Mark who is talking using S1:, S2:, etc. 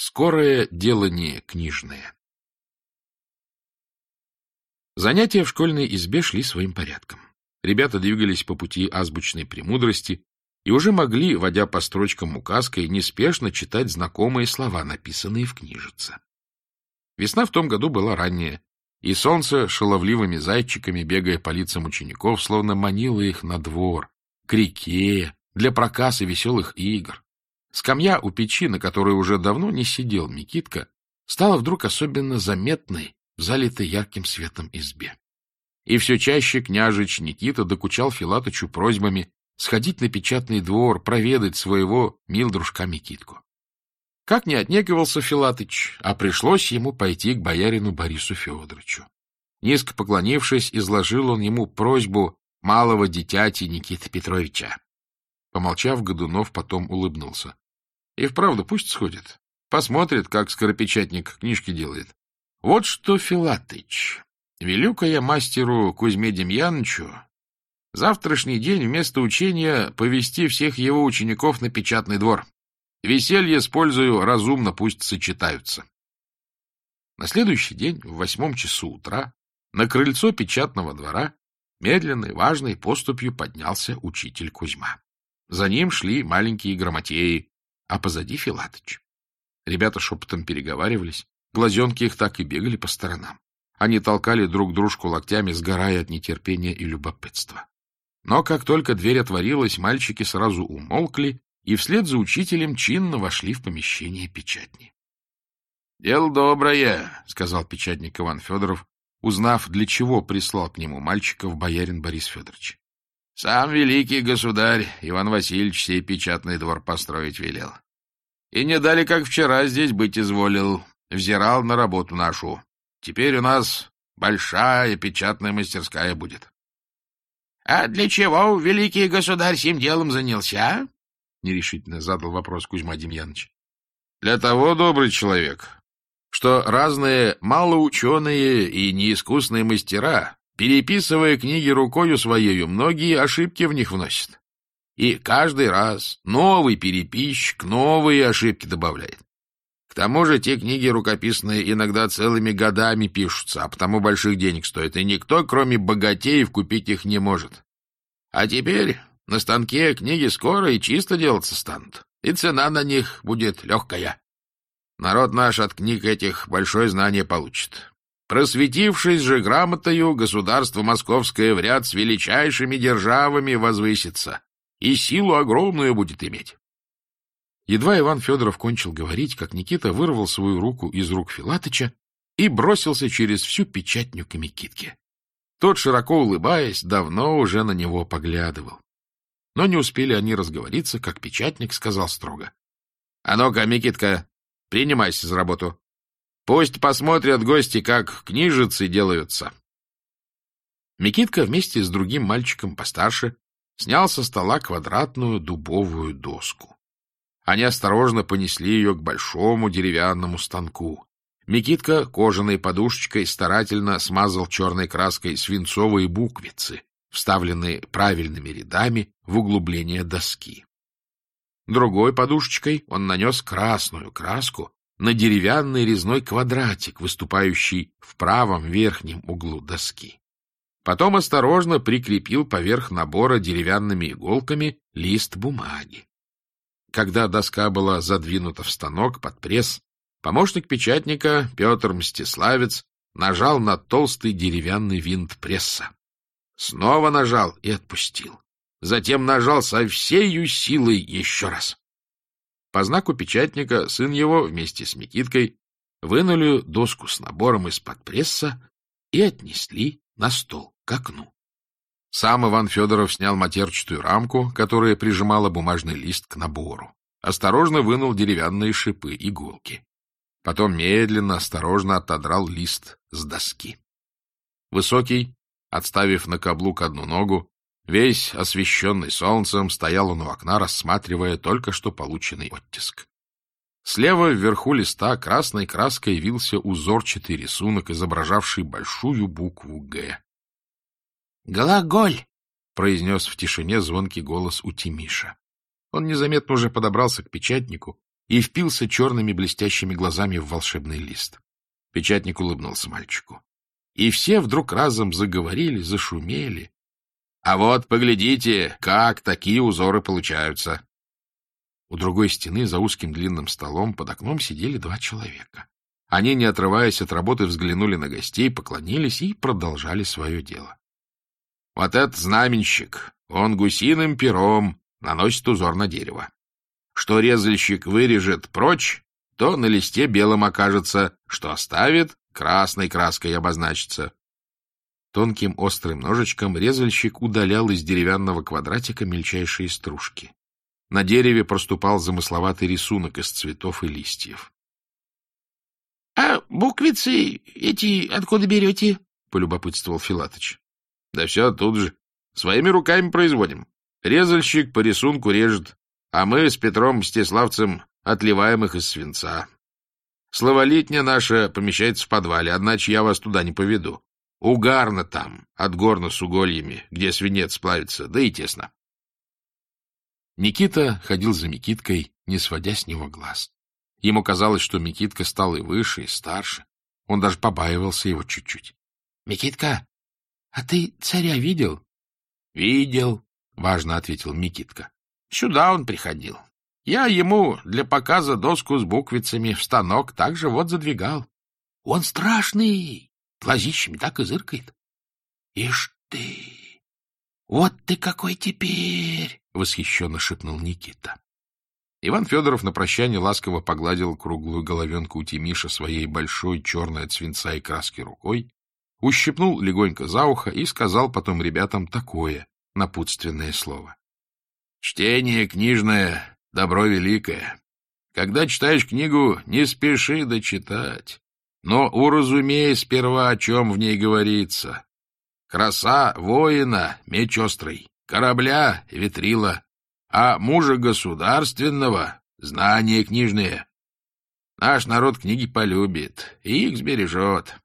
S1: Скорое делание книжное. Занятия в школьной избе шли своим порядком. Ребята двигались по пути азбучной премудрости и уже могли, водя по строчкам указкой, неспешно читать знакомые слова, написанные в книжице. Весна в том году была ранняя, и солнце шаловливыми зайчиками, бегая по лицам учеников, словно манило их на двор, к реке, для проказ и веселых игр. Скамья у печи, на которой уже давно не сидел Микитка, стала вдруг особенно заметной в залитой ярким светом избе. И все чаще княжич Никита докучал Филатычу просьбами сходить на печатный двор, проведать своего милдружка Микитку. Как не отнекивался Филатыч, а пришлось ему пойти к боярину Борису Федоровичу. Низко поклонившись, изложил он ему просьбу малого дитяти Никиты Петровича. Помолчав, Годунов потом улыбнулся. И вправду пусть сходит. Посмотрит, как скоропечатник книжки делает. Вот что, Филатыч, велю-ка я мастеру Кузьме Демьяновичу завтрашний день вместо учения повести всех его учеников на печатный двор. Веселье использую разумно, пусть сочетаются. На следующий день, в восьмом часу утра, на крыльцо печатного двора медленной, важной поступью поднялся учитель Кузьма. За ним шли маленькие грамотеи, а позади Филатыч. Ребята шепотом переговаривались, глазенки их так и бегали по сторонам. Они толкали друг дружку локтями, сгорая от нетерпения и любопытства. Но как только дверь отворилась, мальчики сразу умолкли и вслед за учителем чинно вошли в помещение печатни. — Дело доброе, — сказал печатник Иван Федоров, узнав, для чего прислал к нему мальчиков боярин Борис Федорович. Сам великий государь Иван Васильевич сей печатный двор построить велел. И не дали, как вчера, здесь быть изволил, взирал на работу нашу. Теперь у нас большая печатная мастерская будет. — А для чего великий государь сим делом занялся? — нерешительно задал вопрос Кузьма Демьянович. — Для того, добрый человек, что разные малоученые и неискусные мастера Переписывая книги рукою своею, многие ошибки в них вносят. И каждый раз новый переписчик новые ошибки добавляет. К тому же те книги рукописные иногда целыми годами пишутся, а потому больших денег стоят, и никто, кроме богатеев, купить их не может. А теперь на станке книги скоро и чисто делаться станут, и цена на них будет легкая. Народ наш от книг этих большое знание получит. Просветившись же грамотою, государство московское в ряд с величайшими державами возвысится и силу огромную будет иметь. Едва Иван Федоров кончил говорить, как Никита вырвал свою руку из рук Филатыча и бросился через всю печатню к Микитке. Тот, широко улыбаясь, давно уже на него поглядывал. Но не успели они разговориться, как печатник сказал строго. — А ну-ка, Микитка, принимайся за работу. Пусть посмотрят гости, как книжицы делаются. Микитка вместе с другим мальчиком постарше снял со стола квадратную дубовую доску. Они осторожно понесли ее к большому деревянному станку. Микитка кожаной подушечкой старательно смазал черной краской свинцовые буквицы, вставленные правильными рядами в углубление доски. Другой подушечкой он нанес красную краску на деревянный резной квадратик, выступающий в правом верхнем углу доски. Потом осторожно прикрепил поверх набора деревянными иголками лист бумаги. Когда доска была задвинута в станок под пресс, помощник печатника Петр Мстиславец нажал на толстый деревянный винт пресса. Снова нажал и отпустил. Затем нажал со всею силой еще раз. По знаку печатника сын его вместе с Микиткой вынули доску с набором из-под пресса и отнесли на стол к окну. Сам Иван Федоров снял матерчатую рамку, которая прижимала бумажный лист к набору. Осторожно вынул деревянные шипы, иголки. Потом медленно, осторожно отодрал лист с доски. Высокий, отставив на каблук одну ногу, Весь освещенный солнцем стоял он у окна, рассматривая только что полученный оттиск. Слева вверху листа красной краской вился узорчатый рисунок, изображавший большую букву «Г». «Глаголь!» — произнес в тишине звонкий голос у Тимиша. Он незаметно уже подобрался к печатнику и впился черными блестящими глазами в волшебный лист. Печатник улыбнулся мальчику. И все вдруг разом заговорили, зашумели. — А вот, поглядите, как такие узоры получаются. У другой стены за узким длинным столом под окном сидели два человека. Они, не отрываясь от работы, взглянули на гостей, поклонились и продолжали свое дело. — Вот этот знаменщик, он гусиным пером наносит узор на дерево. Что резальщик вырежет прочь, то на листе белым окажется, что оставит, красной краской обозначится. Тонким острым ножичком резальщик удалял из деревянного квадратика мельчайшие стружки. На дереве проступал замысловатый рисунок из цветов и листьев.
S2: — А буквицы эти откуда берете? — полюбопытствовал Филатыч.
S1: — Да все тут же. Своими руками производим. Резальщик по рисунку режет, а мы с Петром Мстиславцем отливаем их из свинца. Словолитня наша помещается в подвале, одначе я вас туда не поведу. Угарно там, от горна с угольями, где свинец плавится, да и тесно. Никита ходил за Микиткой, не сводя с него глаз. Ему казалось, что Микитка стал и выше, и старше. Он даже побаивался его чуть-чуть. — Микитка, а ты царя видел? — Видел, — важно ответил Микитка. — Сюда он приходил. Я ему для показа доску с буквицами в станок также вот задвигал. Он страшный, глазищами так и зыркает. — Ишь ты! Вот ты какой теперь! — восхищенно шепнул Никита. Иван Федоров на прощание ласково погладил круглую головенку у Тимиша своей большой черной от свинца и краски рукой, ущипнул легонько за ухо и сказал потом ребятам такое напутственное слово. — Чтение книжное — добро великое. Когда читаешь книгу, не спеши дочитать, но уразумей сперва, о чем в ней говорится. Краса воина — меч острый, корабля — ветрила, а мужа государственного — знания книжные. Наш народ книги полюбит и их сбережет.